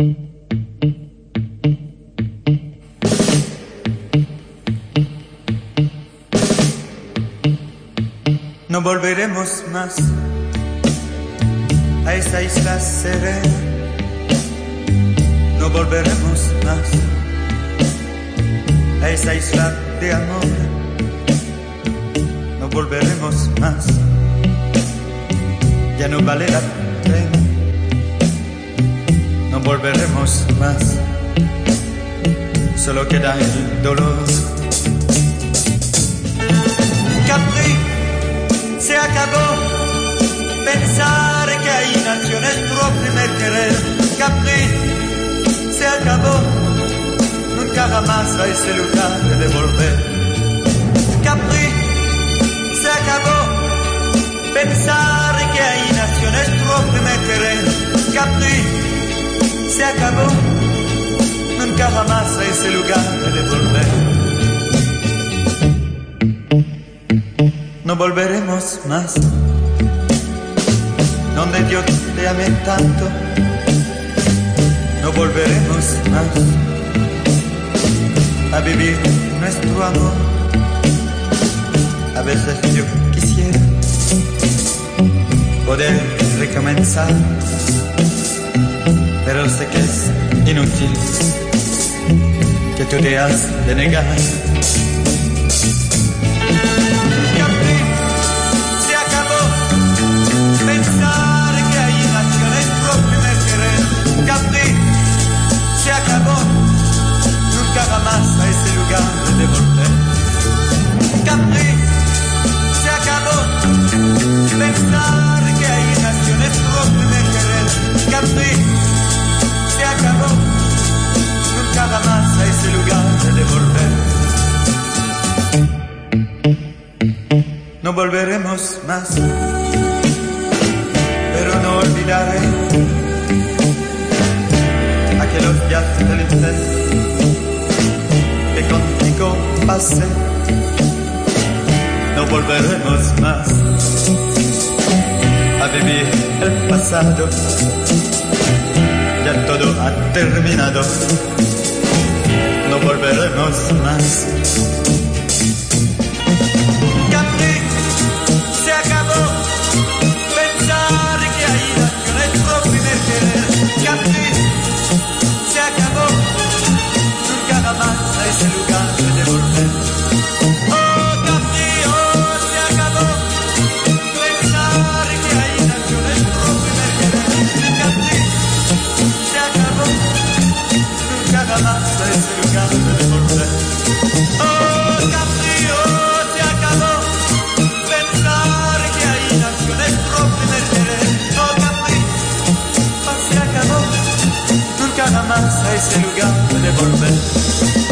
No volveremos más a esa isla serena. No volveremos más a esa isla de amor. No volveremos más. Ya no vale la pena. Volveremos más. Solo queda el dolor. Capri se acabó. Pensar que ahí nació nuestro primer querer. Capri se acabó. Nunca jamás a ese lugar de volver. Capri se acabó. Pensar que ahí nació nuestro primer querer. Capri se acabó. Nunca jamás a ese lugar de volver. No volveremos más donde Dios te ame tanto. No volveremos más a vivir nuestro amor. A veces yo quisiera poder recomenzar, pero sé que es inútil que tú te has de negar. No volveremos más, pero no olvidaré aquellos días felices que contigo pasé. No volveremos más a vivir el pasado, ya todo ha terminado. No volveremos más. Ese lugar de volver.